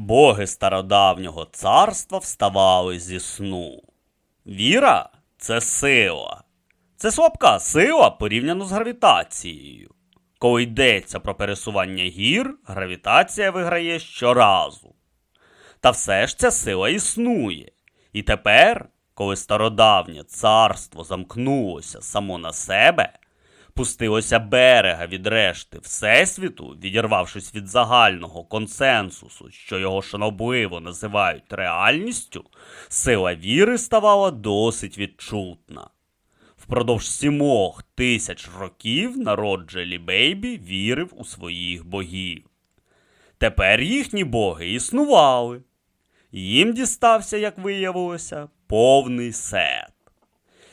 Боги стародавнього царства вставали зі сну. Віра це сила. Це слабка сила порівняно з гравітацією. Коли йдеться про пересування гір, гравітація виграє щоразу. Та все ж ця сила існує. І тепер, коли стародавнє царство замкнулося само на себе, пустилося берега від решти Всесвіту, відірвавшись від загального консенсусу, що його шанобливо називають реальністю, сила віри ставала досить відчутна. Впродовж сімох тисяч років народ Джелі Бейбі вірив у своїх богів. Тепер їхні боги існували. Їм дістався, як виявилося, повний сет.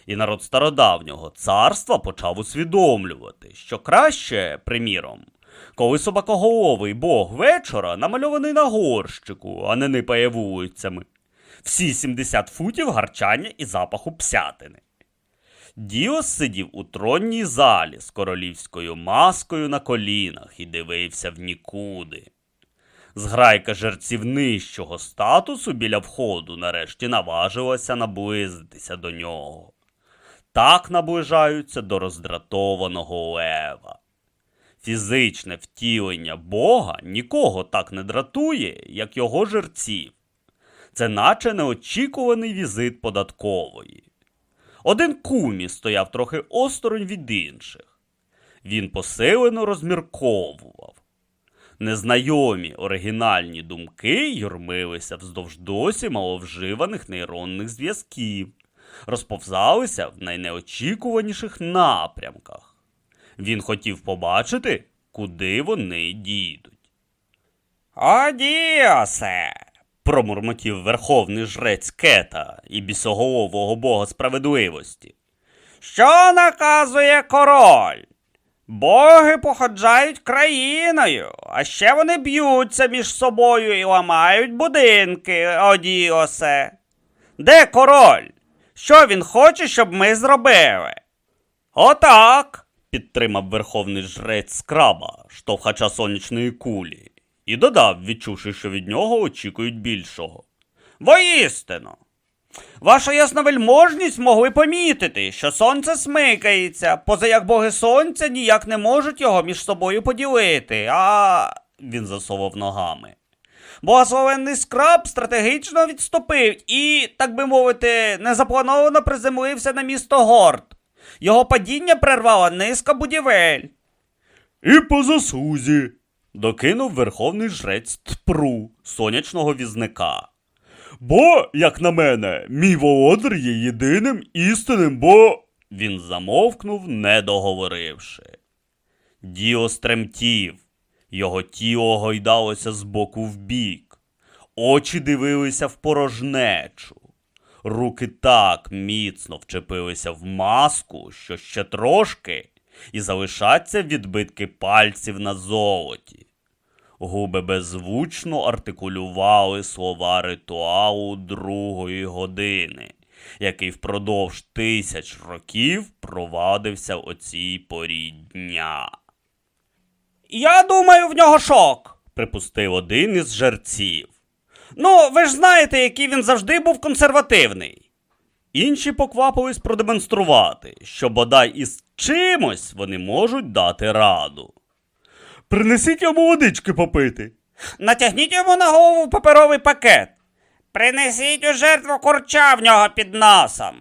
І народ стародавнього царства почав усвідомлювати, що краще, приміром, коли собакоголовий бог вечора намальований на горщику, а не нипає вулицями, всі 70 футів гарчання і запаху псятини. Діос сидів у тронній залі з королівською маскою на колінах і дивився в нікуди. Зграйка жерців нижчого статусу біля входу нарешті наважилася наблизитися до нього. Так наближаються до роздратованого лева. Фізичне втілення Бога нікого так не дратує, як його жерців. Це наче неочікуваний візит податкової. Один кумі стояв трохи осторонь від інших. Він посилено розмірковував. Незнайомі оригінальні думки юрмилися вздовж досі маловживаних нейронних зв'язків, розповзалися в найнеочікуваніших напрямках. Він хотів побачити, куди вони дійдуть. О, Діосе! промурмотів верховний жрець кета і бісоголового бога справедливості. Що наказує король? Боги походжають країною, а ще вони б'ються між собою і ламають будинки, Одіосе. Де король? Що він хоче, щоб ми зробили? Отак, підтримав верховний жрець скраба, штовхача сонячної кулі, і додав, відчувши, що від нього очікують більшого. Воістину. Ваша ясновельможність могли помітити, що сонце смикається, поза як боги сонця ніяк не можуть його між собою поділити, а. він засовав ногами. Богословенний скраб стратегічно відступив і, так би мовити, незаплановано приземлився на місто Горд. Його падіння прервала низка будівель. І по засузі, докинув верховний жрець Тпру, сонячного візника. Бо, як на мене, мій володар є єдиним істинним, бо. Він замовкнув, не договоривши. Діо стремтів, його тіло гойдалося з боку в бік, очі дивилися в порожнечу, руки так міцно вчепилися в маску, що ще трошки, і залишаться відбитки пальців на золоті. Губи беззвучно артикулювали слова ритуалу другої години, який впродовж тисяч років провадився оцій порі дня. Я думаю, в нього шок, припустив один із жерців. Ну, ви ж знаєте, який він завжди був консервативний. Інші поквапились продемонструвати, що бодай із чимось вони можуть дати раду. Принесіть йому водички попити. Натягніть йому на голову паперовий пакет. Принесіть у жертву курча в нього під носом.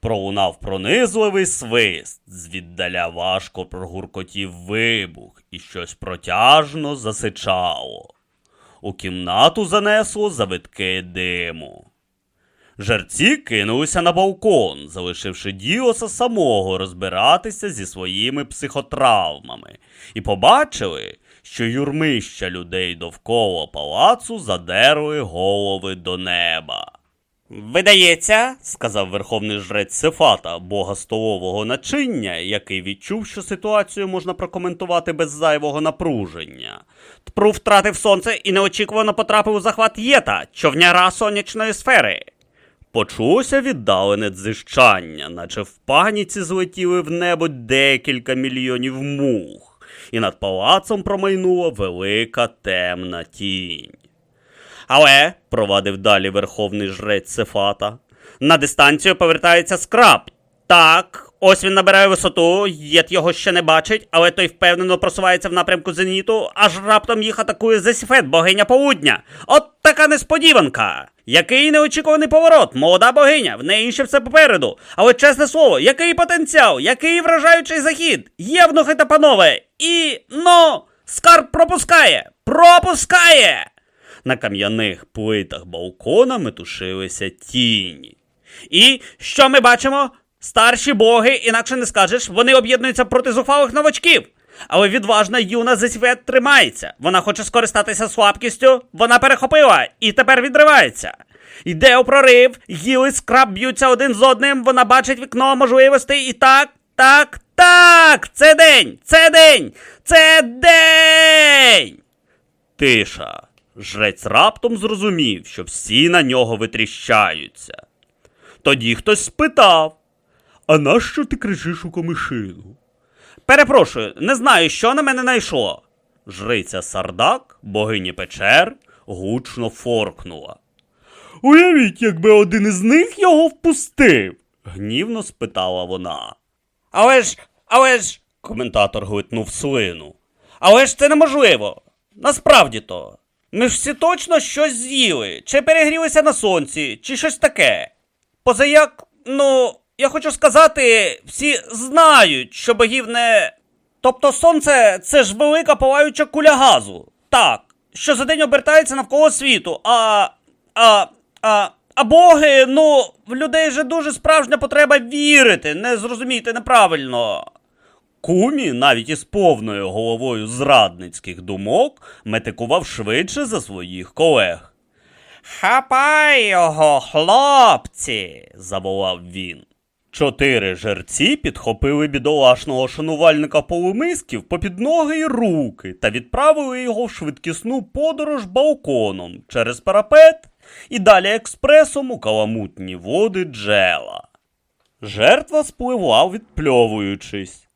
Пролунав пронизливий свист, звіддаля важко прогуркотів вибух і щось протяжно засичало. У кімнату занесло завитки диму. Жерці кинулися на балкон, залишивши Діоса самого розбиратися зі своїми психотравмами, і побачили, що юрмища людей довкола палацу задерли голови до неба. Видається, сказав верховний жрець Сефата, бога столового начиння, який відчув, що ситуацію можна прокоментувати без зайвого напруження. Тпру втратив сонце і неочікувано потрапив у захват єта, човняра сонячної сфери. Почулося віддалене дзижчання, наче в паніці злетіли в небо декілька мільйонів мух, і над палацом промайнула велика темна тінь. Але, провадив далі верховний жрець Сефата, на дистанцію повертається скраб. Так, ось він набирає висоту, єд його ще не бачить, але той впевнено просувається в напрямку зеніту, аж раптом їх атакує Зесіфет, богиня полудня. От така несподіванка. Який неочікуваний поворот, молода богиня, в неї ще все попереду. Але чесне слово, який потенціал, який вражаючий захід, євнухи та панове. І ну, скарб пропускає, пропускає. На кам'яних плитах балкона метушилися тіні. І що ми бачимо? Старші боги, інакше не скажеш, вони об'єднуються проти зухвалих новачків. Але відважна юна Зесвет тримається. Вона хоче скористатися слабкістю, вона перехопила і тепер відривається. Йде у прорив, гіли скраб б'ються один з одним, вона бачить вікно можливостей і так, так, так! Це день! Це день! Це день! Тиша. Жрець раптом зрозумів, що всі на нього витріщаються. Тоді хтось спитав: А нащо ти кричиш у комишину? Перепрошую, не знаю, що на мене найшло. Жриця Сардак, богині печер, гучно форкнула. Уявіть, якби один із них його впустив, гнівно спитала вона. Але ж, але ж. коментатор глитнув слину. Але ж це неможливо. Насправді то. Ми ж всі точно щось з'їли, чи перегрілися на сонці, чи щось таке. Позаяк, ну, я хочу сказати, всі знають, що богів не. Тобто сонце це ж велика палаюча куля газу. Так, що за день обертається навколо світу, а. а. а. А боги, ну, в людей же дуже справжня потреба вірити, не зрозумійте неправильно. Кумі, навіть із повною головою зрадницьких думок, метикував швидше за своїх колег. Хапай його, хлопці, заволав він. Чотири жерці підхопили бідолашного шанувальника полумисків попід ноги й руки та відправили його в швидкісну подорож балконом через парапет і далі експресом у каламутні води джела. Жертва спливав, відпльовуючись.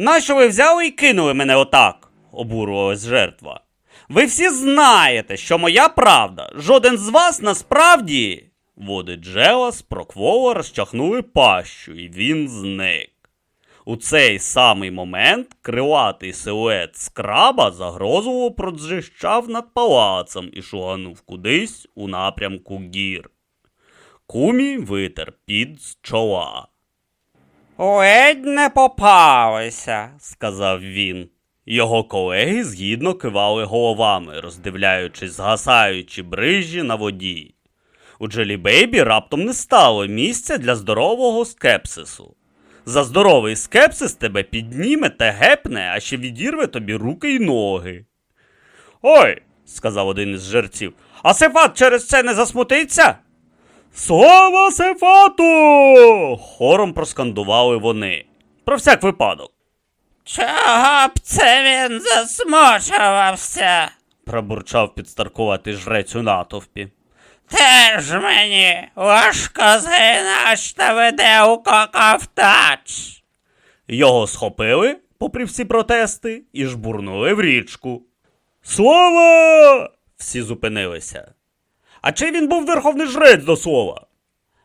Нащо ви взяли і кинули мене отак? обурювалась жертва. Ви всі знаєте, що моя правда. Жоден з вас насправді. Води Джела з проквола розчахнули пащу, і він зник. У цей самий момент крилатий силует скраба загрозливо проджищав над палацом і шуганув кудись у напрямку гір. Кумі витер під з чола. Ледь не попалися. сказав він. Його колеги згідно кивали головами, роздивляючись згасаючі брижі на воді. У Джелі Бейбі раптом не стало місця для здорового скепсису. За здоровий скепсис тебе підніме та гепне, а ще відірве тобі руки й ноги. Ой, сказав один із жерців, а Сефат через це не засмутиться? Слава Сефату! хором проскандували вони. Про всяк випадок. Чого б це він засмучувався? пробурчав підстаркуватий жрець у натовпі. Теж мені важко згинаш та веде у кокавтач. Його схопили, попри всі протести, і жбурнули в річку. Слава! Всі зупинилися. А чи він був верховний жрець до слова?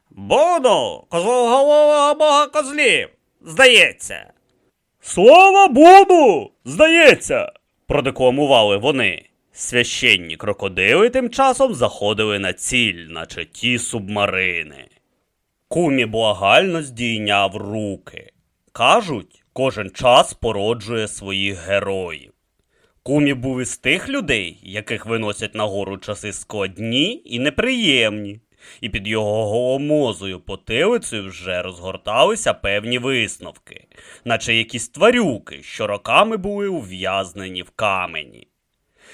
Буду, козлоголового бога козлів, здається. Слава Буду! Здається, продекламували вони. Священні крокодили тим часом заходили на ціль, наче ті субмарини. Кумі благально здійняв руки. Кажуть, кожен час породжує своїх героїв. Кумі був із тих людей, яких виносять нагору часи складні і неприємні, і під його голомозою потилицею вже розгорталися певні висновки, наче якісь тварюки, що роками були ув'язнені в камені.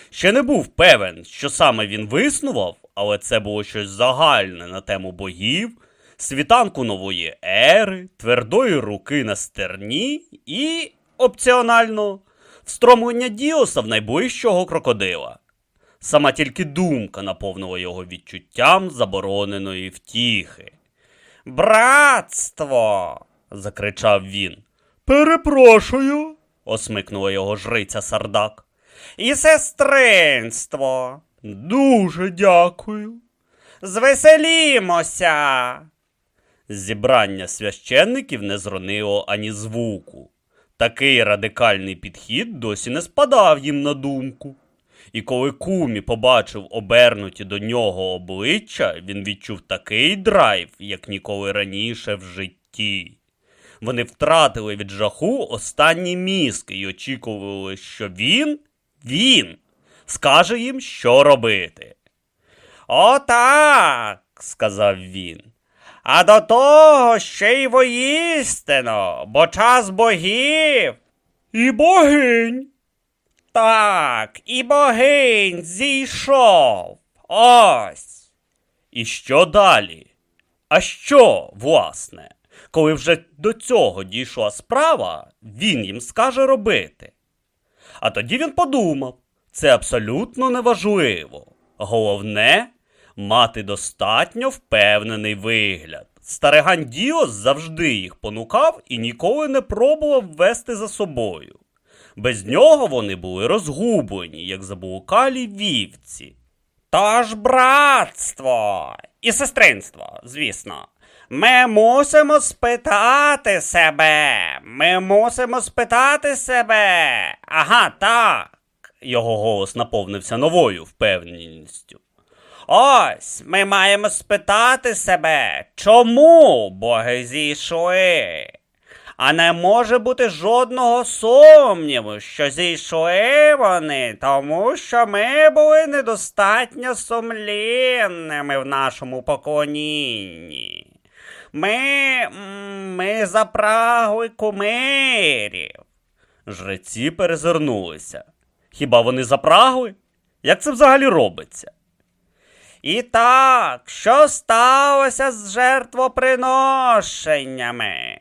Ще не був певен, що саме він виснував, але це було щось загальне на тему богів, світанку нової ери, твердої руки на стерні і, опціонально, встромлення діоса в найближчого крокодила. Сама тільки думка наповнила його відчуттям забороненої втіхи. Братство. закричав він. Перепрошую, осмикнула його жриця Сардак. І сестринство, Дуже дякую. Звеселімося. Зібрання священників не зронило ані звуку. Такий радикальний підхід досі не спадав їм на думку. І коли кумі побачив обернуті до нього обличчя, він відчув такий драйв, як ніколи раніше в житті. Вони втратили від жаху останні мізки і очікували, що він, він, скаже їм, що робити. Отак, сказав він. А до того ще й воїстину, бо час богів. І богинь. Так, і богинь зійшов. Ось. І що далі? А що, власне, коли вже до цього дійшла справа, він їм скаже робити. А тоді він подумав, це абсолютно неважливо. Головне мати достатньо впевнений вигляд. Стариган Діос завжди їх понукав і ніколи не пробував вести за собою. Без нього вони були розгублені, як заблукалі вівці. Тож братство і сестринство, звісно. Ми мусимо спитати себе. Ми мусимо спитати себе. Ага, так. Його голос наповнився новою впевненістю. Ось ми маємо спитати себе, чому боги зійшли? А не може бути жодного сумніву, що зійшли вони, тому що ми були недостатньо сумлінними в нашому поклонінні. Ми, ми запрагли кумирів. Жреці перезирнулися. Хіба вони запрагли? Як це взагалі робиться? І так, що сталося з жертвоприношеннями?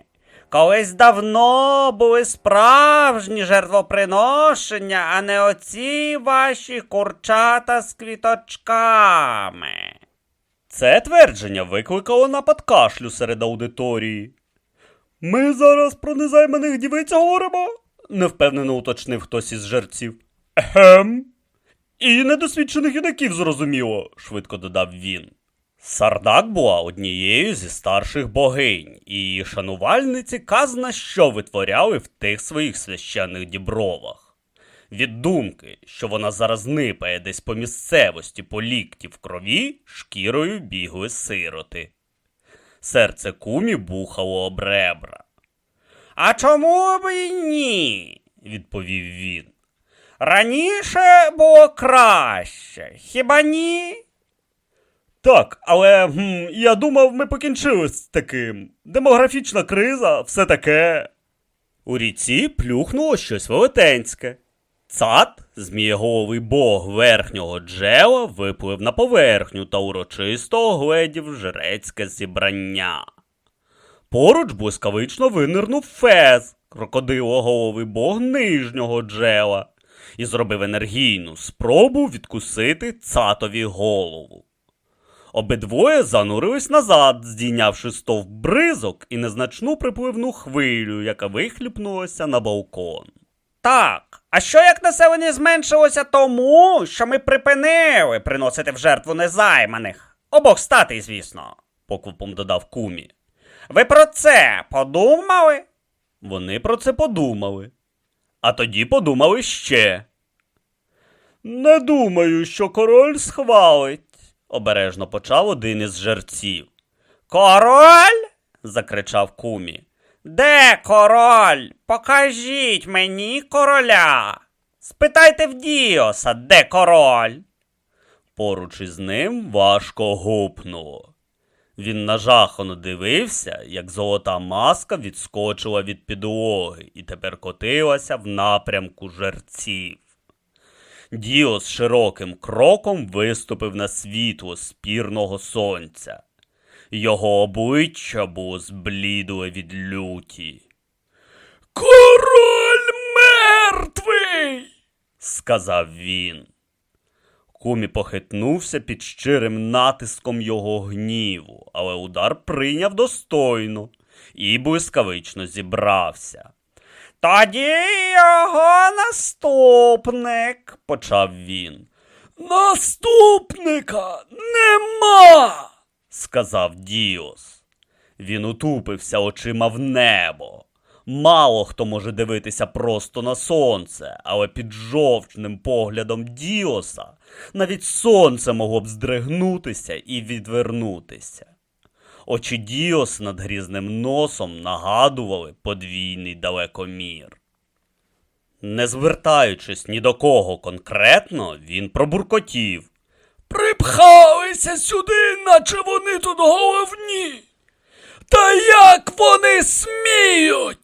Колись давно були справжні жертвоприношення, а не оці ваші курчата з квіточками. Це твердження викликало напад кашлю серед аудиторії. Ми зараз про незайманих дівиць говоримо? невпевнено уточнив хтось із жерців. Ехем. І недосвідчених юнаків зрозуміло, швидко додав він. Сардак була однією зі старших богинь, і її шанувальниці казна що витворяли в тих своїх священних дібровах. Від думки, що вона зараз нипає десь по місцевості по лікті в крові, шкірою бігли сироти. Серце кумі бухало об ребра. А чому б і ні? відповів він. Раніше було краще, хіба ні? Так, але гм, я думав, ми покінчили з таким. Демографічна криза, все таке. У ріці плюхнуло щось велетенське. Цат, змієголовий бог верхнього джела, виплив на поверхню та урочисто огледів жрецьке зібрання. Поруч блискавично винирнув фез, крокодилоголовий бог нижнього джела, і зробив енергійну спробу відкусити цатові голову. Обидвоє занурились назад, здійнявши стовп бризок і незначну припливну хвилю, яка вихлюпнулася на балкон. Так, а що як населення зменшилося тому, що ми припинили приносити в жертву незайманих? Обох статей, звісно, поквапом додав кумі. Ви про це подумали? Вони про це подумали. А тоді подумали ще. Не думаю, що король схвалить, обережно почав один із жерців. Король? закричав кумі. Де король? Покажіть мені короля. Спитайте в Діоса, де король? Поруч із ним важко гупнуло. Він нажахано дивився, як золота маска відскочила від підлоги і тепер котилася в напрямку жерців. Діос широким кроком виступив на світло спірного сонця. Його обличчя було зблідле від люті. Король мертвий, сказав він. Кумі похитнувся під щирим натиском його гніву, але удар прийняв достойно і блискавично зібрався. Тоді його наступник, Почав він. Наступника нема, сказав Діос. Він утупився очима в небо. Мало хто може дивитися просто на сонце, але під жовчним поглядом Діоса навіть сонце могло б здригнутися і відвернутися. Очі Діос над грізним носом нагадували подвійний далекомір. Не звертаючись ні до кого конкретно, він пробуркотів. Припхалися сюди, наче вони тут головні. Та як вони сміють?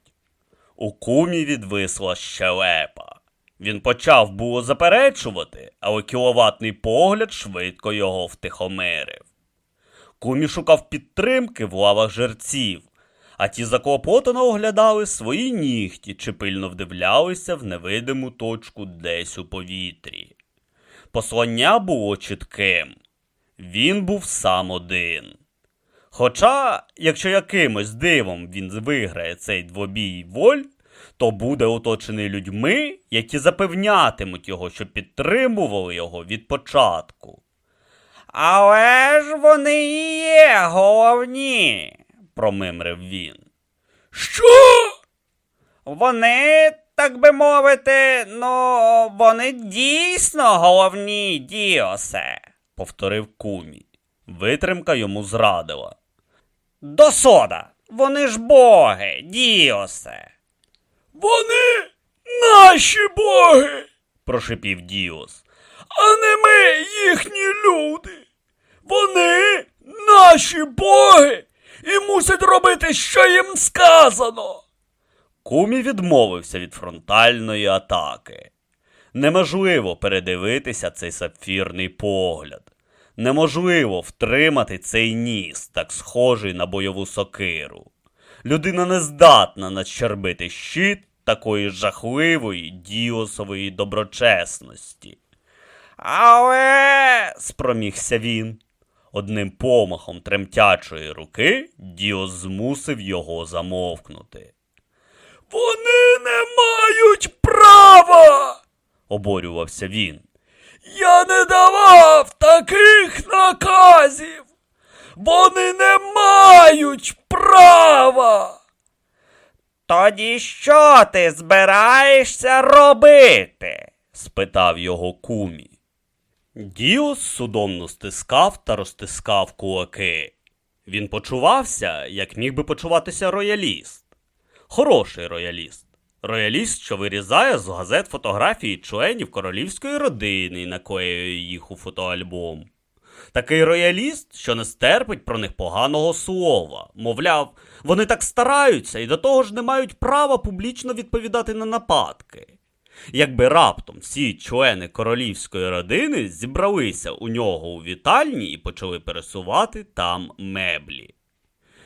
У кумі відвисла щелепа. Він почав було заперечувати, але кіловатний погляд швидко його втихомирив. Кумі шукав підтримки в лавах жерців, а ті заклопотано оглядали свої нігті чи пильно вдивлялися в невидиму точку десь у повітрі. Послання було чітким. Він був сам один. Хоча, якщо якимось дивом він виграє цей двобій воль, то буде оточений людьми, які запевнятимуть його, що підтримували його від початку. Але ж вони і є головні, промимрив він. Що? Вони, так би мовити, ну, вони дійсно головні, Діосе, повторив кумі. Витримка йому зрадила. Досода, вони ж боги, Діосе. Вони наші боги, прошипів Діос. А не ми їхні люди. Вони наші боги і мусять робити, що їм сказано. Кумі відмовився від фронтальної атаки. Неможливо передивитися цей сапфірний погляд. Неможливо втримати цей ніс, так схожий на бойову сокиру. Людина не здатна надщербити щит такої жахливої діосової доброчесності. Але, спромігся він. Одним помахом тремтячої руки Діос змусив його замовкнути. Вони не мають права, оборювався він. Я не давав таких наказів. Вони не мають права. Тоді що ти збираєшся робити? спитав його кумі. Діос судомно стискав та розтискав кулаки. Він почувався, як міг би почуватися рояліст. Хороший рояліст. Рояліст, що вирізає з газет фотографії членів королівської родини і наклеює їх у фотоальбом. Такий рояліст, що не стерпить про них поганого слова, мовляв, вони так стараються і до того ж не мають права публічно відповідати на нападки. Якби раптом всі члени королівської родини зібралися у нього у вітальні і почали пересувати там меблі.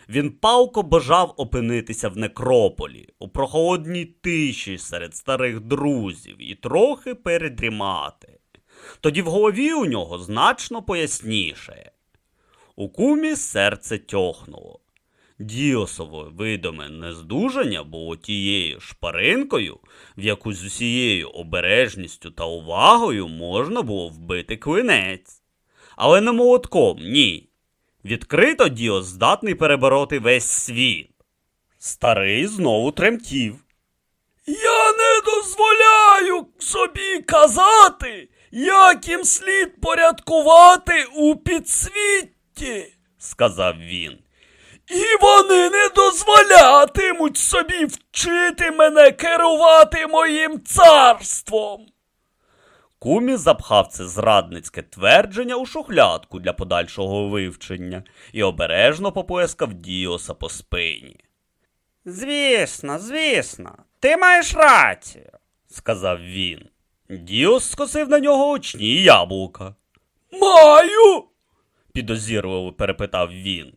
Він палко бажав опинитися в некрополі, у прохолодній тиші серед старих друзів і трохи передрімати. Тоді в голові у нього значно поясніше. У кумі серце тьохнуло. Діосове видиме нездужання було тією шпаринкою, в яку з усією обережністю та увагою можна було вбити клинець. Але не молотком, ні. Відкрито Діос здатний перебороти весь світ. Старий знову тремтів. Я не дозволяю собі казати, як їм слід порядкувати у підсвітті, сказав він. І вони не дозволятимуть собі вчити мене керувати моїм царством. Кумі запхав це зрадницьке твердження у шухлядку для подальшого вивчення і обережно поплескав Діоса по спині. Звісно, звісно, ти маєш рацію, сказав він. Діос скосив на нього очні яблука. Маю. підозірливо перепитав він.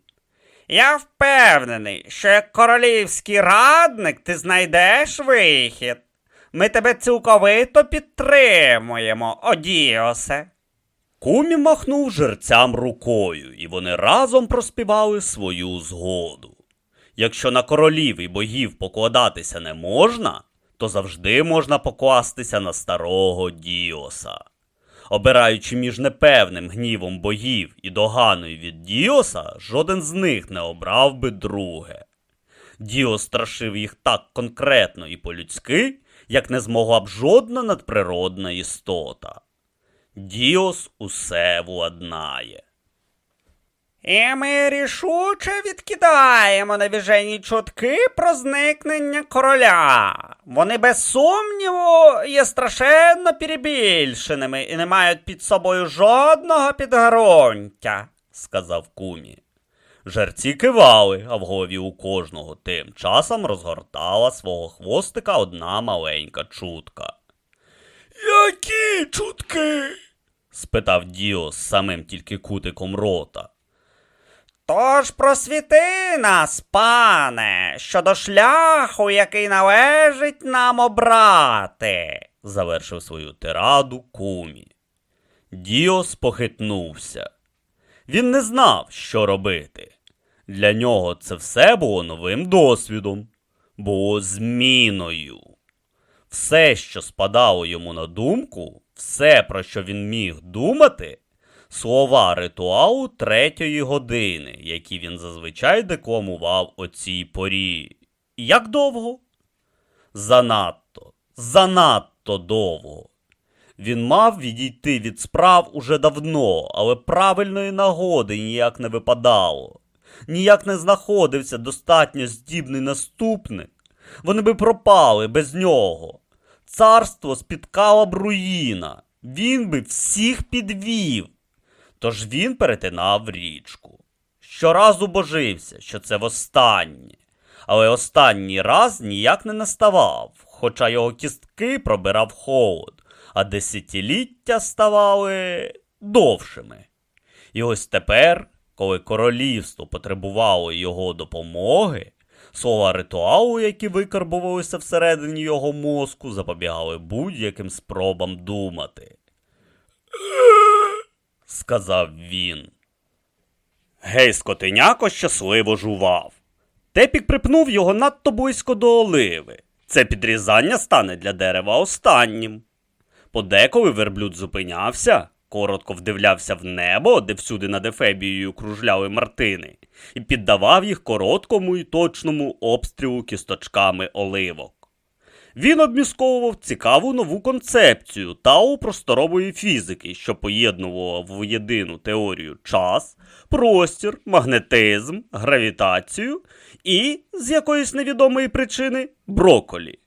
Я впевнений, що як королівський радник ти знайдеш вихід. Ми тебе цілковито підтримуємо, Одіосе. Кумі махнув жерцям рукою, і вони разом проспівали свою згоду. Якщо на королів і богів покладатися не можна, то завжди можна покластися на старого Діоса. Обираючи між непевним гнівом богів і доганою від Діоса, жоден з них не обрав би друге. Діос страшив їх так конкретно і по-людськи, як не змогла б жодна надприродна істота. Діос усе владнає. І ми рішуче відкидаємо навіжені чутки про зникнення короля. Вони без сумніву є страшенно перебільшеними і не мають під собою жодного підґрунтя, сказав Кумі. Жерці кивали, а в голові у кожного тим часом розгортала свого хвостика одна маленька чутка. Які чутки? спитав Діо з самим тільки кутиком рота. Тож просвіти нас, пане, щодо шляху, який належить нам обрати, завершив свою тираду кумі. Діос похитнувся. Він не знав, що робити. Для нього це все було новим досвідом, було зміною. Все, що спадало йому на думку, все, про що він міг думати, слова ритуалу третьої години, які він зазвичай декламував о цій порі. Як довго? Занадто, занадто довго. Він мав відійти від справ уже давно, але правильної нагоди ніяк не випадало. Ніяк не знаходився достатньо здібний наступник. Вони би пропали без нього. Царство спіткала б руїна. Він би всіх підвів. Тож він перетинав річку. Щоразу божився, що це востаннє. Але останній раз ніяк не наставав, хоча його кістки пробирав холод а десятиліття ставали довшими. І ось тепер, коли королівство потребувало його допомоги, слова ритуалу, які викарбувалися всередині його мозку, запобігали будь-яким спробам думати. Сказав він. Гей, скотиняко щасливо жував. Тепік припнув його надто близько до оливи. Це підрізання стане для дерева останнім. Подеколи верблюд зупинявся, коротко вдивлявся в небо, де всюди над Ефебією кружляли мартини, і піддавав їх короткому і точному обстрілу кісточками оливок. Він обмісковував цікаву нову концепцію тау просторової фізики, що поєднувала в єдину теорію час, простір, магнетизм, гравітацію і, з якоїсь невідомої причини, броколі.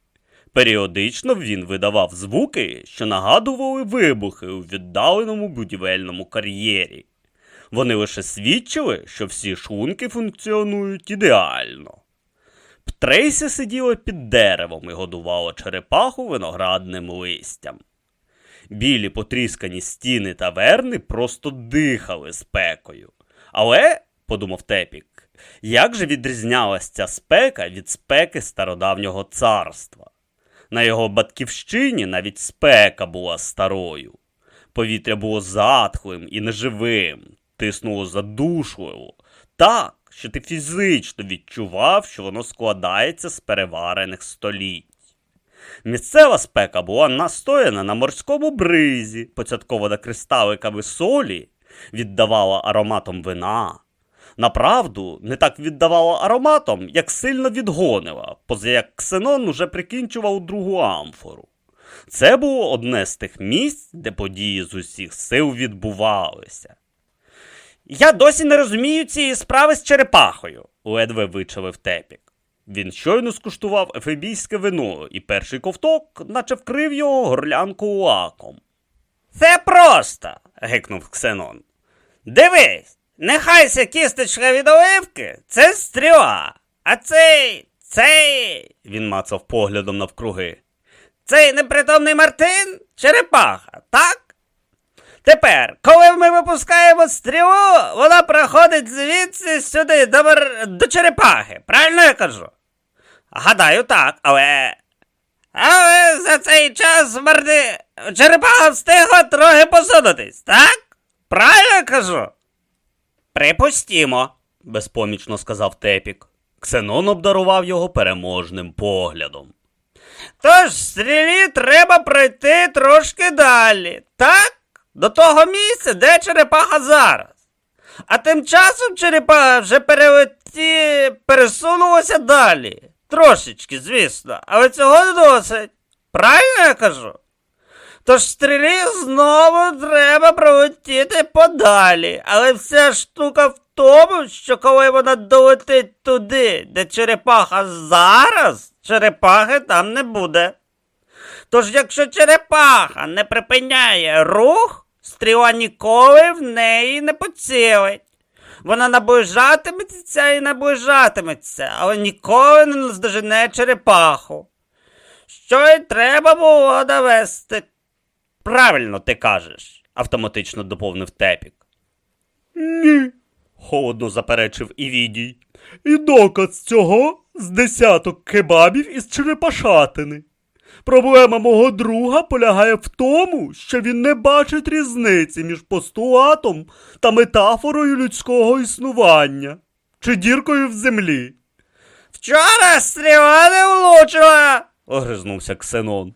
Періодично він видавав звуки, що нагадували вибухи у віддаленому будівельному кар'єрі. Вони лише свідчили, що всі шунки функціонують ідеально. Птрейсі сиділа під деревом і годувала черепаху виноградним листям. Білі потріскані стіни таверни просто дихали спекою. Але, подумав Тепік, як же відрізнялася ця спека від спеки стародавнього царства? На його батьківщині навіть спека була старою. Повітря було затхлим і неживим, тиснуло задушливо, так, що ти фізично відчував, що воно складається з переварених століть. Місцева спека була настояна на морському бризі, поцяткована кристаликами солі, віддавала ароматом вина. Направду, не так віддавала ароматом, як сильно відгонила, поза як Ксенон уже прикінчував другу амфору. Це було одне з тих місць, де події з усіх сил відбувалися. Я досі не розумію цієї справи з черепахою, ледве вичавив тепік. Він щойно скуштував ефебійське вино, і перший ковток, наче вкрив його горлянку лаком. Це просто. гикнув Ксенон. Дивись, Нехайся кісточка від оливки – це стріла. А цей, цей. Він мацав поглядом навкруги. Цей непритомний Мартин черепаха, так? Тепер, коли ми випускаємо стрілу, вона проходить звідси сюди до, мар... до черепахи. Правильно я кажу? Гадаю, так, але. Але за цей час марди... черепаха встигла трохи посунутись, так? Правильно я кажу? Припустімо, безпомічно сказав Тепік. Ксенон обдарував його переможним поглядом. Тож стрілі треба пройти трошки далі, так? До того місця, де черепаха зараз. А тим часом черепаха вже перелеті... пересунулася далі. Трошечки, звісно, але цього не досить. Правильно я кажу? Тож стрілі знову треба пролетіти подалі. Але вся штука в тому, що коли вона долетить туди, де черепаха зараз, черепахи там не буде. Тож, якщо черепаха не припиняє рух, стріла ніколи в неї не поцілить. Вона наближатиметься і наближатиметься, але ніколи не наздожене черепаху. Що й треба було довести. Правильно ти кажеш, автоматично доповнив Тепік. Ні, Холодно заперечив Івідій. і доказ цього з десяток кебабів із черепашатини. Проблема мого друга полягає в тому, що він не бачить різниці між постулатом та метафорою людського існування чи діркою в землі. Вчора стріла не влучила. огризнувся Ксенон.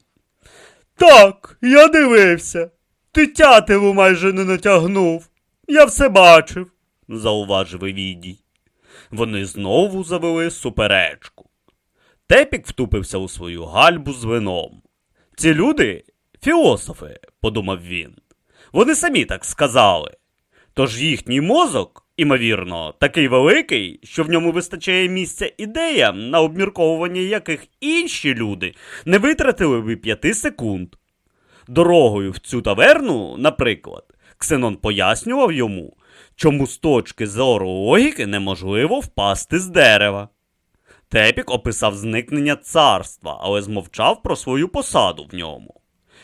Так, я дивився. Ти тятиву майже не натягнув. Я все бачив. зауважив Івідій. Вони знову завели суперечку. Тепік втупився у свою гальбу з вином. Ці люди філософи, подумав він. Вони самі так сказали. Тож їхній мозок, імовірно, такий великий, що в ньому вистачає місця ідеям, на обмірковування яких інші люди не витратили би п'яти секунд. Дорогою в цю таверну, наприклад, Ксенон пояснював йому, чому з точки зору логіки неможливо впасти з дерева. Тепік описав зникнення царства, але змовчав про свою посаду в ньому.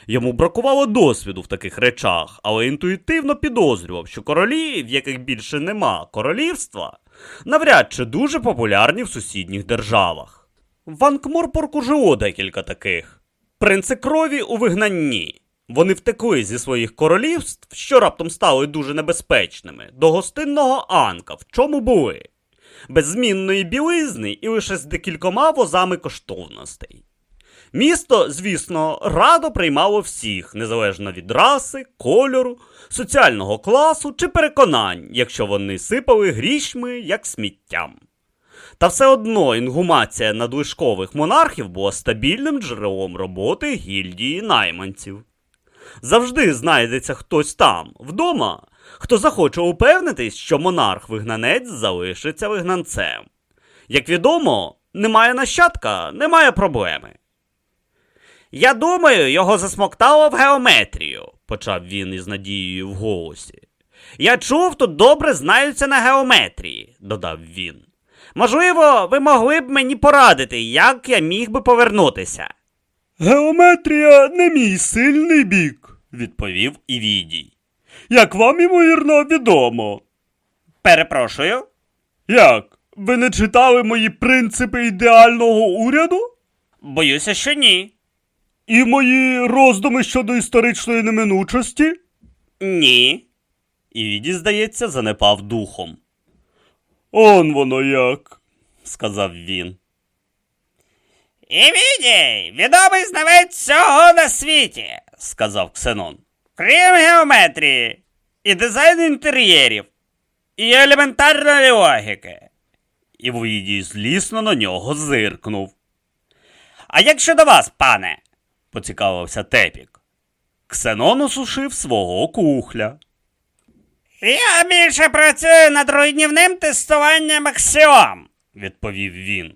Йому бракувало досвіду в таких речах, але інтуїтивно підозрював, що королі, в яких більше нема королівства, навряд чи дуже популярні в сусідніх державах. В Анкморпорку жило декілька таких. Принци крові у вигнанні. Вони втекли зі своїх королівств, що раптом стали дуже небезпечними, до гостинного Анка, в чому були, без змінної білизни і лише з декількома возами коштовностей. Місто, звісно, радо приймало всіх, незалежно від раси, кольору, соціального класу чи переконань, якщо вони сипали грішми як сміттям. Та все одно інгумація надлишкових монархів була стабільним джерелом роботи гільдії найманців. Завжди знайдеться хтось там, вдома, хто захоче упевнитись, що монарх-вигнанець залишиться вигнанцем. Як відомо, немає нащадка, немає проблеми. Я думаю, його засмоктало в геометрію, почав він із надією в голосі. Я чув, тут добре знаються на геометрії, додав він. Можливо, ви могли б мені порадити, як я міг би повернутися, Геометрія не мій сильний бік, відповів Івідій. Як вам, ймовірно, відомо. Перепрошую. Як? Ви не читали мої принципи ідеального уряду? Боюся, що ні. І мої роздуми щодо історичної неминучості? Ні. Івідій, здається, занепав духом, Он воно як. сказав він. Івідій, відомий знавець всього на світі, сказав Ксенон. крім геометрії, і дизайну інтер'єрів, і елементарної логіки. І Івідій злісно на нього зиркнув. А як щодо вас, пане? поцікавився Тепік. Ксенон осушив свого кухля. Я більше працюю над руйнівним тестуванням аксіом. відповів він.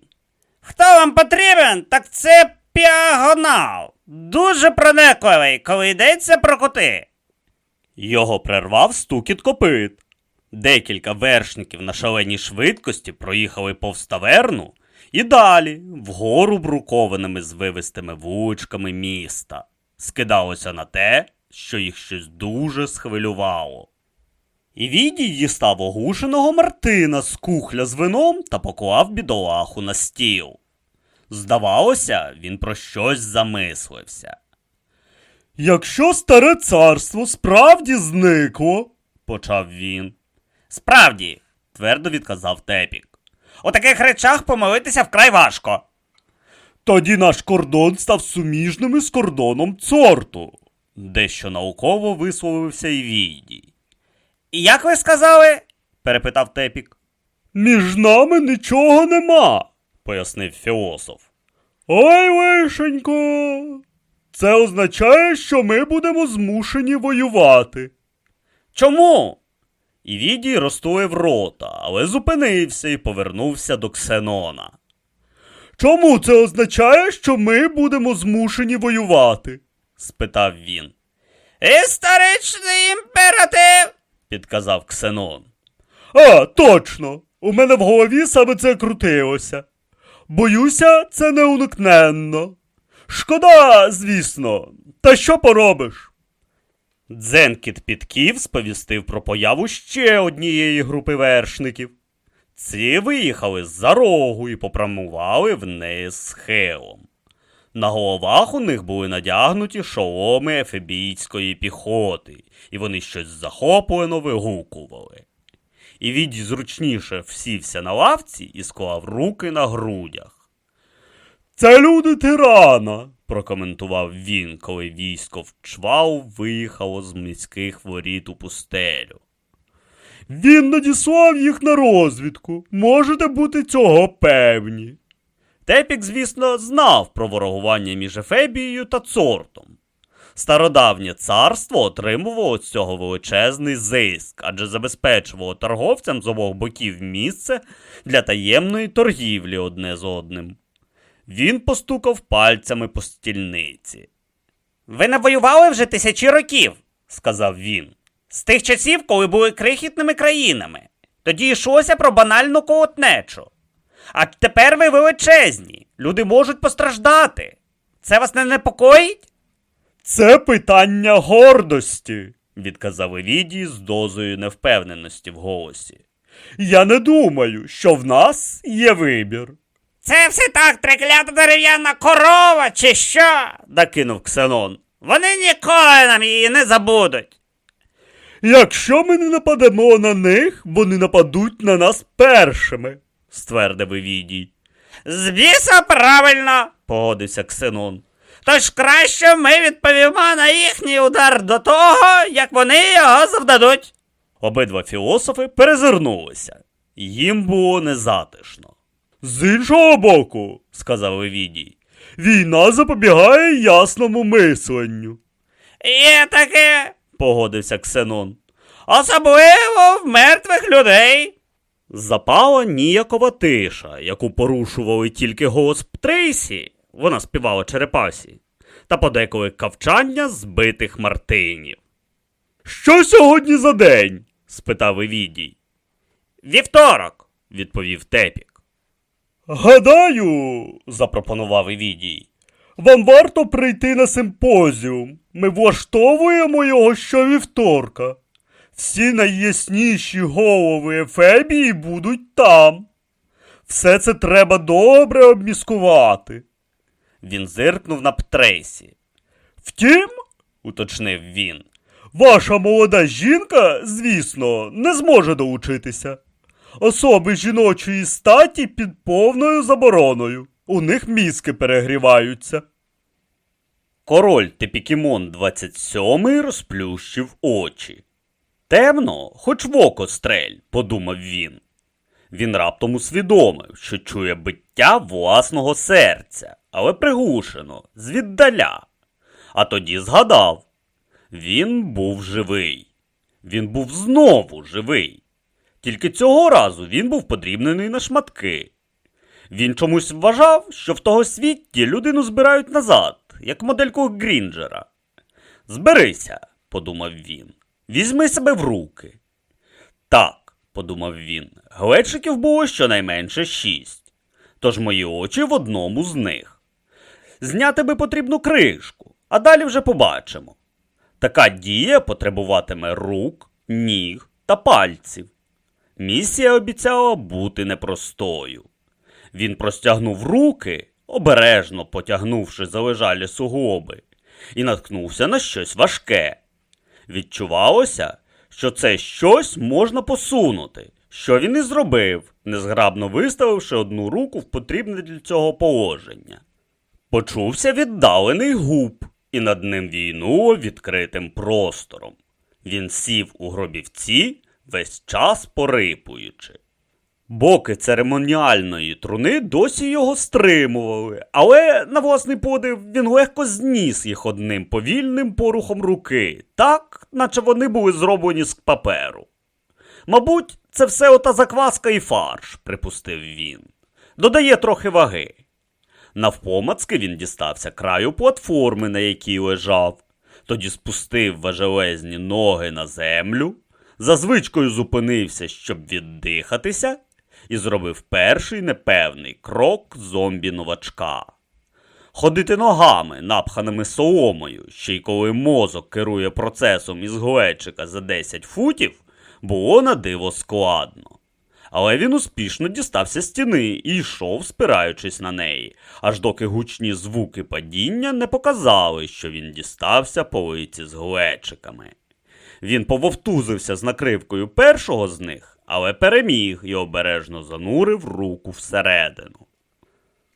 Хто вам потрібен, так це піагонал. Дуже проникливий, коли йдеться про кути. Його прервав стукіт копит. Декілька вершників на шаленій швидкості проїхали повз таверну і далі, вгору брукованими звивистими вуличками міста. Скидалося на те, що їх щось дуже схвилювало. І відій дістав огушеного Мартина з кухля з вином та поклав бідолаху на стіл. Здавалося, він про щось замислився. Якщо старе царство справді зникло, Почав він. Справді, Твердо відказав Тепік. у таких речах помилитися вкрай важко. тоді наш кордон став суміжним із кордоном цорту. Дещо науково висловився і Відій. Як ви сказали? перепитав Тепік, Між нами нічого нема. пояснив філософ. Ой, вишенько. Це означає, що ми будемо змушені воювати. Чому? І Відій рота, але зупинився і повернувся до Ксенона. Чому це означає, що ми будемо змушені воювати? спитав він, Історичний імператив. підказав Ксенон. А, точно! У мене в голові саме це крутилося. Боюся, це неуникненно. Шкода, звісно. Та що поробиш? Дзенкіт Підків сповістив про появу ще однієї групи вершників. Ці виїхали з-за рогу і попрямували вниз з Хеом. На головах у них були надягнуті шоломи ефебійської піхоти, і вони щось захоплено вигукували. І Відій зручніше всівся на лавці і склав руки на грудях. Це люди тирана. прокоментував він, коли військо в чвал виїхало з міських воріт у пустелю. Він надіслав їх на розвідку. Можете бути цього певні. Тепік, звісно, знав про ворогування між Ефебією та Цортом. Стародавнє царство отримувало з цього величезний зиск, адже забезпечувало торговцям з обох боків місце для таємної торгівлі одне з одним. Він постукав пальцями по стільниці, Ви не воювали вже тисячі років, сказав він. з тих часів, коли були крихітними країнами. Тоді йшлося про банальну колотнечу. А тепер ви величезні. Люди можуть постраждати. Це вас не непокоїть? Це питання гордості. відказав Евідій з дозою невпевненості в голосі. Я не думаю, що в нас є вибір. Це все так треклята дерев'яна корова, чи що? Докинув Ксенон. Вони ніколи нам її не забудуть. Якщо ми не нападемо на них, вони нападуть на нас першими. ствердив Евідій. З біса правильно. Погодився Ксенон. Тож краще ми відповімо на їхній удар до того, як вони його завдадуть. Обидва філософи перезирнулися. Їм було незатишно, З іншого боку, сказав Евідій. війна запобігає ясному мисленню. Є таке, Погодився Ксенон. особливо в мертвих людей. Запала ніякова тиша, яку порушували тільки голос Птрейсі, вона співала черепасі, та подеколи кавчання збитих мартинів. Що сьогодні за день? спитав Евідій. Вівторок. Відповів Тепік. Гадаю, Запропонував Евідій. вам варто прийти на симпозіум. Ми влаштовуємо його щовівторка. Всі найясніші голови Ефебії будуть там. Все це треба добре обміскувати. Він зиркнув на Птрейсі, Втім, уточнив він. Ваша молода жінка, звісно, не зможе долучитися. Особи жіночої статі під повною забороною. У них мізки перегріваються. Король Тепікімон 27 розплющив очі. Темно, хоч в око стрель, подумав він. Він раптом усвідомив, що чує биття власного серця, але приглушено, звіддаля. А тоді згадав він був живий. Він був знову живий. Тільки цього разу він був подрібнений на шматки. Він чомусь вважав, що в того світі людину збирають назад, як модельку Грінджера. Зберися, подумав він. Візьми себе в руки. Так, подумав він, глечиків було щонайменше шість. Тож мої очі в одному з них. Зняти би потрібну кришку, а далі вже побачимо. Така дія потребуватиме рук, ніг та пальців. Місія обіцяла бути непростою. Він простягнув руки, обережно потягнувши залежалі суглоби, і наткнувся на щось важке. Відчувалося, що це щось можна посунути, що він і зробив, незграбно виставивши одну руку в потрібне для цього положення. Почувся віддалений губ, і над ним війну відкритим простором. Він сів у гробівці, весь час порипуючи. Боки церемоніальної труни досі його стримували, але на власний подив він легко зніс їх одним повільним порухом руки, так, наче вони були зроблені з паперу. Мабуть, це все ота закваска і фарш, припустив він. Додає трохи ваги. Навпомацки він дістався краю платформи, на якій лежав, тоді спустив важелезні ноги на землю, за звичкою зупинився, щоб віддихатися, і зробив перший непевний крок зомбі-новачка. Ходити ногами, напханими соломою, ще й коли мозок керує процесом із глечика за 10 футів, було на диво складно. Але він успішно дістався стіни і йшов, спираючись на неї, аж доки гучні звуки падіння не показали, що він дістався полиці з глечиками. Він пововтузився з накривкою першого з них, але переміг і обережно занурив руку всередину.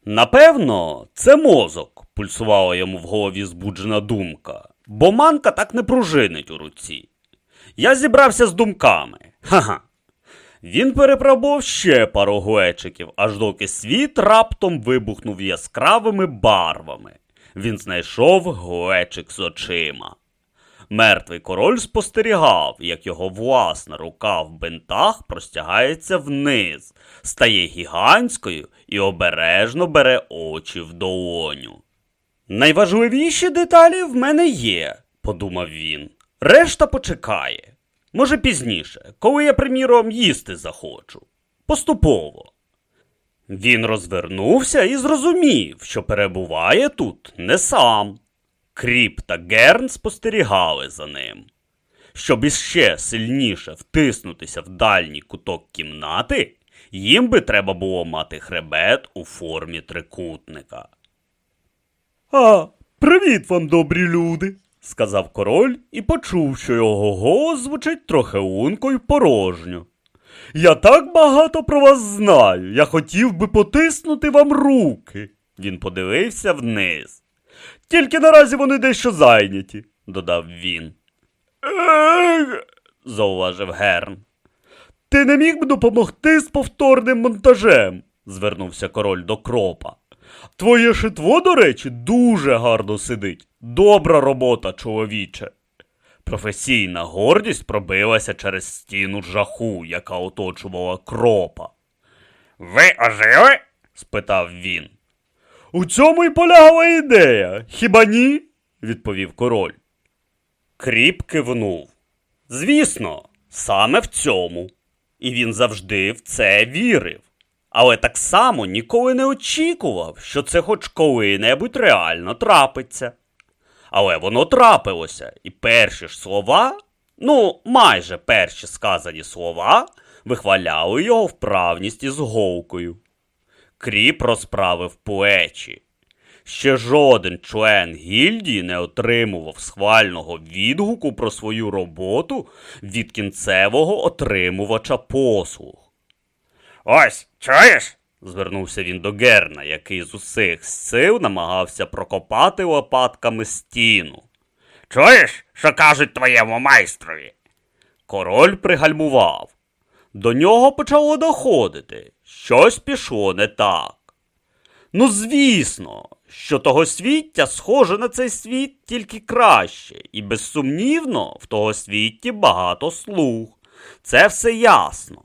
Напевно, це мозок, пульсувала йому в голові збуджена думка, бо манка так не пружинить у руці. Я зібрався з думками. Ха-ха. Він перепробував ще пару глечиків, аж доки світ раптом вибухнув яскравими барвами. Він знайшов глечик з очима. Мертвий король спостерігав, як його власна рука в бинтах простягається вниз, стає гігантською і обережно бере очі в долоню. Найважливіші деталі в мене є, подумав він. Решта почекає. Може, пізніше, коли я, приміром, їсти захочу. Поступово. Він розвернувся і зрозумів, що перебуває тут не сам. Кріп та Герн спостерігали за ним. Щоб іще сильніше втиснутися в дальній куток кімнати, їм би треба було мати хребет у формі трикутника. А, привіт вам, добрі люди. сказав король і почув, що його голос звучить трохи лунко й порожньо. Я так багато про вас знаю. Я хотів би потиснути вам руки. Він подивився вниз, Тільки наразі вони дещо зайняті. додав він, Ех, зауважив Герн. ти не міг би допомогти з повторним монтажем? Звернувся король до кропа. Твоє шитво, до речі, дуже гарно сидить. Добра робота, чоловіче. Професійна гордість пробилася через стіну жаху, яка оточувала кропа. Ви ожили? спитав він. У цьому й полягала ідея, хіба ні? відповів король. Кріп кивнув. Звісно, саме в цьому. І він завжди в це вірив. Але так само ніколи не очікував, що це хоч коли-небудь реально трапиться. Але воно трапилося, і перші ж слова, ну, майже перші сказані слова, вихваляли його вправність із голкою. Кріп розправив плечі. Ще жоден член гільдії не отримував схвального відгуку про свою роботу від кінцевого отримувача послуг. Ось, чуєш? Звернувся він до Герна, який з усіх сил намагався прокопати лопатками стіну. Чуєш, що кажуть твоєму майстрові? Король пригальмував. До нього почало доходити. Щось пішло не так. Ну, звісно, що того свіття схоже на цей світ тільки краще, і безсумнівно в того світі багато слуг. Це все ясно.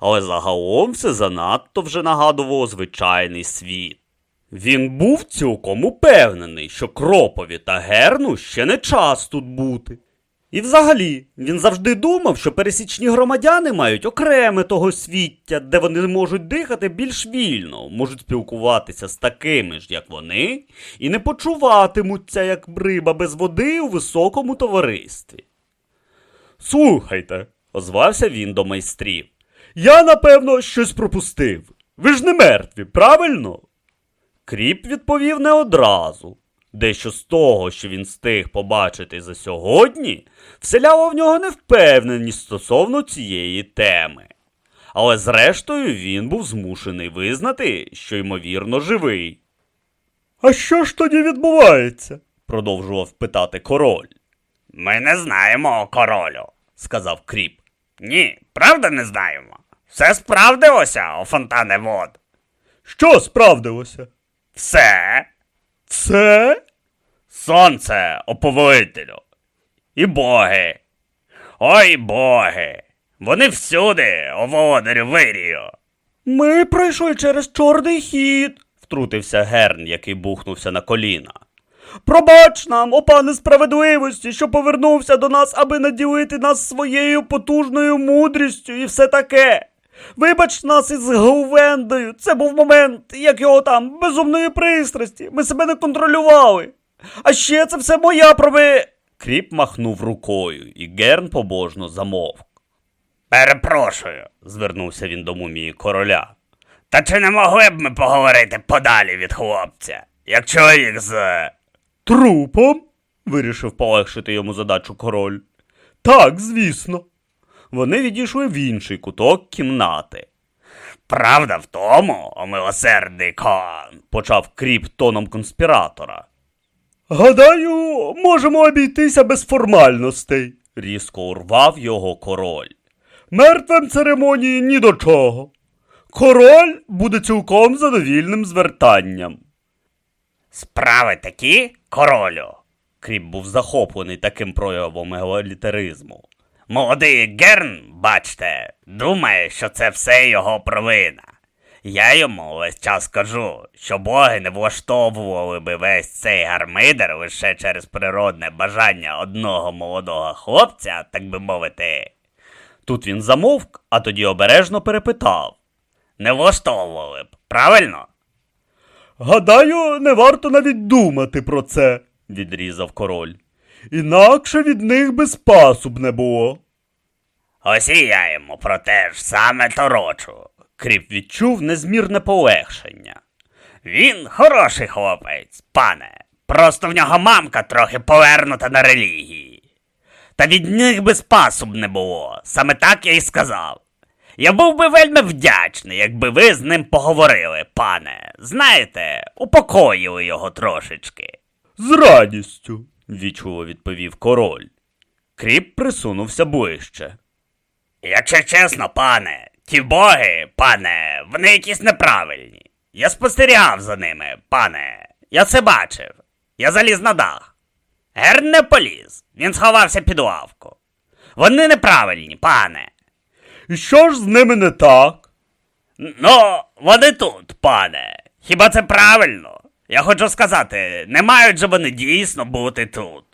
Але загалом все занадто вже нагадувало звичайний світ. Він був цілком упевнений, що Кропові та Герну ще не час тут бути. І взагалі, він завжди думав, що пересічні громадяни мають окреме того свіття, де вони можуть дихати більш вільно, можуть спілкуватися з такими ж, як вони, і не почуватимуться, як риба без води у високому товаристві. Слухайте, озвався він до майстрів. Я, напевно, щось пропустив. Ви ж не мертві, правильно? Кріп відповів не одразу. Дещо з того, що він встиг побачити за сьогодні, вселяло в нього невпевненість стосовно цієї теми. Але зрештою він був змушений визнати, що ймовірно живий. А що ж тоді відбувається? продовжував питати король. Ми не знаємо, королю, сказав кріп. Ні, правда не знаємо. Все справдилося, о фонтане вод. Що справдилося? Все. Це? Сонце, оповелителю. І боги. Ой боги. Вони всюди, о вирію. Ми пройшли через чорний хід, втрутився Герн, який бухнувся на коліна. Пробач нам, о пане справедливості, що повернувся до нас, аби наділити нас своєю потужною мудрістю і все таке. Вибач нас із Гувендою. Це був момент, як його там, безумної пристрасті. Ми себе не контролювали. А ще це все моя проби. Кріп махнув рукою, і Герн побожно замовк. Перепрошую, Звернувся він до мумії короля. та чи не могли б ми поговорити подалі від хлопця? Як чоловік з. Трупом? Вирішив полегшити йому задачу король. Так, звісно. Вони відійшли в інший куток кімнати. Правда в тому, о милосердний кон. Почав кріп тоном конспіратора. Гадаю, можемо обійтися без формальностей. Різко урвав його король. Мертвим церемонії ні до чого. Король буде цілком задовільним звертанням. Справи такі, королю. Кріп був захоплений таким проявом егалітаризму. Молодий Герн, бачте, думає, що це все його провина. Я йому весь час кажу, що боги не влаштовували би весь цей гармидер лише через природне бажання одного молодого хлопця, так би мовити. Тут він замовк, а тоді обережно перепитав. Не влаштовували б, правильно? Гадаю, не варто навіть думати про це. Відрізав король. Інакше від них би спасуб не було. Ось я йому про те ж саме торочу. Кріп відчув незмірне полегшення. Він хороший хлопець, пане. Просто в нього мамка трохи повернута на релігії. Та від них би спасуб не було, саме так я й сказав. Я був би вельми вдячний, якби ви з ним поговорили, пане. Знаєте, упокоїли його трошечки. З радістю. Вічливо відповів король. Кріп присунувся ближче. Якщо чесно, пане, ті боги, пане, вони якісь неправильні. Я спостерігав за ними, пане. Я це бачив. Я заліз на дах. Герн не поліз. Він сховався під лавку. Вони неправильні, пане. І що ж з ними не так? Ну, вони тут, пане. Хіба це правильно? Я хочу сказати, не мають же вони дійсно бути тут.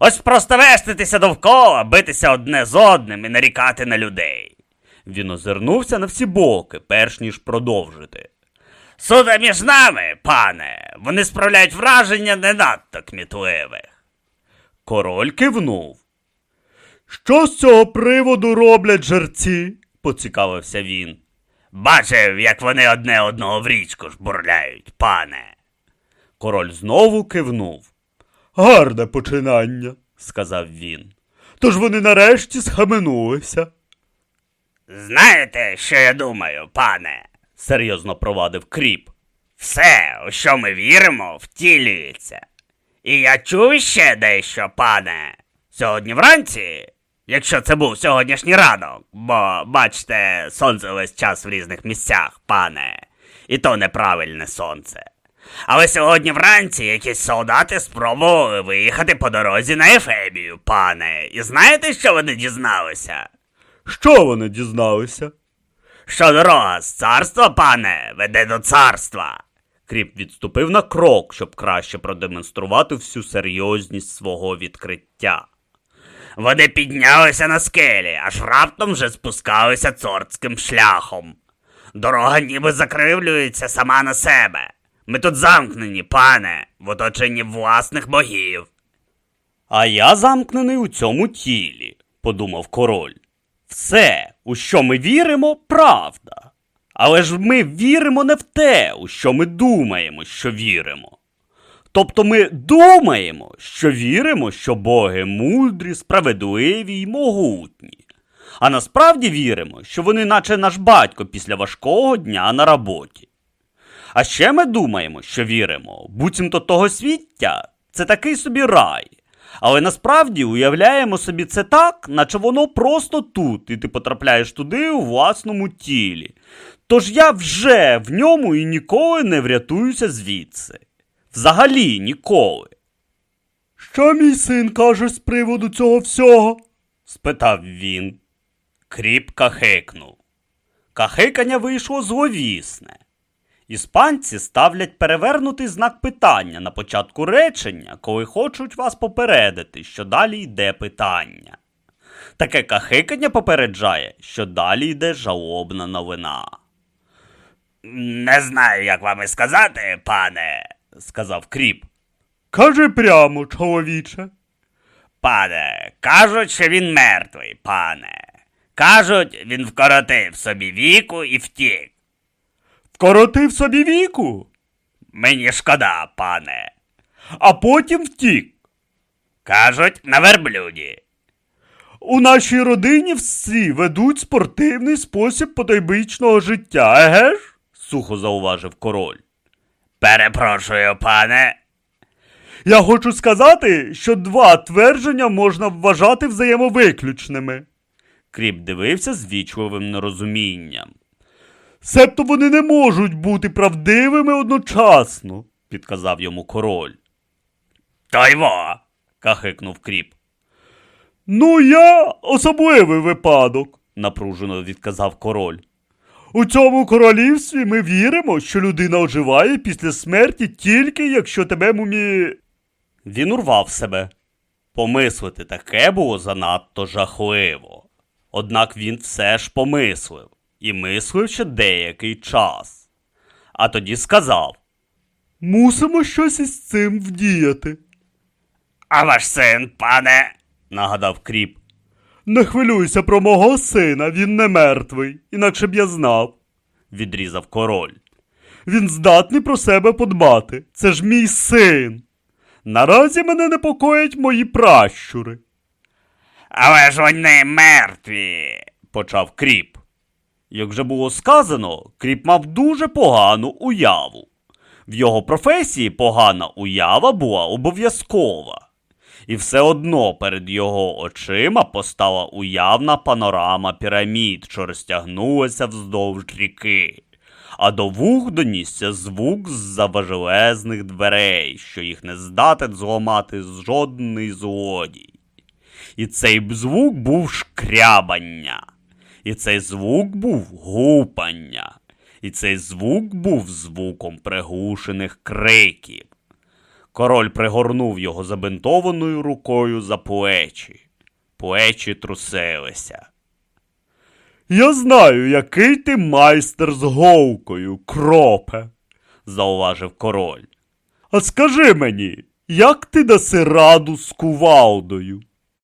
Ось просто вештитися довкола, битися одне з одним і нарікати на людей. Він озирнувся на всі боки, перш ніж продовжити. Суда між нами, пане, вони справляють враження не надто кмітливих. Король кивнув. Що з цього приводу роблять жерці? Поцікавився він. Бачив, як вони одне одного в річку жбурляють, пане. Король знову кивнув, Гарне починання. сказав він. Тож вони нарешті схаменулися. Знаєте, що я думаю, пане? Серйозно провадив кріп. Все, у що ми віримо, втілюється. І я чув ще дещо, пане. Сьогодні вранці, якщо це був сьогоднішній ранок, бо, бачите, сонце весь час в різних місцях, пане, і то неправильне сонце. Але сьогодні вранці якісь солдати спробували виїхати по дорозі на Ефебію, пане. І знаєте, що вони дізналися? Що вони дізналися? Що дорога з царства, пане, веде до царства. Кріп відступив на крок, щоб краще продемонструвати всю серйозність свого відкриття. Вони піднялися на скелі, аж раптом вже спускалися цорцьким шляхом. Дорога ніби закривлюється сама на себе. Ми тут замкнені, пане, в оточенні власних богів. А я замкнений у цьому тілі, подумав король. Все, у що ми віримо, правда. Але ж ми віримо не в те, у що ми думаємо, що віримо. Тобто ми думаємо, що віримо, що боги мудрі, справедливі й могутні. А насправді віримо, що вони, наче наш батько після важкого дня на роботі. А ще ми думаємо, що віримо, буцімто того свіття це такий собі рай. Але насправді уявляємо собі це так, наче воно просто тут, і ти потрапляєш туди у власному тілі. Тож я вже в ньому і ніколи не врятуюся звідси. Взагалі ніколи. Що мій син каже з приводу цього всього? спитав він. Кріп кахикнув. Кахикання вийшло зловісне. Іспанці ставлять перевернутий знак питання на початку речення, коли хочуть вас попередити, що далі йде питання. Таке кахикання попереджає, що далі йде жалобна новина. Не знаю, як вам і сказати, пане, сказав кріп. Кажи прямо, чоловіче. Пане, кажуть, що він мертвий, пане. Кажуть, він вкоротив собі віку і втік. Вкоротив собі віку, Мені шкода, пане. а потім втік. Кажуть, на верблюді. У нашій родині всі ведуть спортивний спосіб потойбічного життя, еге ж? сухо зауважив король. Перепрошую, пане. Я хочу сказати, що два твердження можна вважати взаємовиключними. Кріп дивився з вічливим нерозумінням. Себто вони не можуть бути правдивими одночасно. підказав йому король. То й во. кахикнув кріп. Ну, я особливий випадок. напружено відказав король. У цьому королівстві ми віримо, що людина оживає після смерті тільки якщо тебе мумі. Він урвав себе. Помислити таке було занадто жахливо. Однак він все ж помислив і мислив деякий час. А тоді сказав: Мусимо щось із цим вдіяти. А ваш син, пане, нагадав кріп. Не хвилюйся про мого сина, він не мертвий, інакше б я знав. відрізав король. Він здатний про себе подбати. Це ж мій син. Наразі мене непокоять мої пращури. Але ж вони мертві, почав кріп. Як вже було сказано, кріп мав дуже погану уяву. В його професії погана уява була обов'язкова. І все одно перед його очима постала уявна панорама пірамід, що розтягнулася вздовж ріки, а до вух донісся звук з-за важелезних дверей, що їх не здатен зламати жодний злодій. І цей звук був шкрябання, і цей звук був гупання, і цей звук був звуком приглушених криків. Король пригорнув його забинтованою рукою за плечі. Плечі трусилися. Я знаю, який ти майстер з говкою, кропе. зауважив король. А скажи мені, як ти даси раду з кувалдою?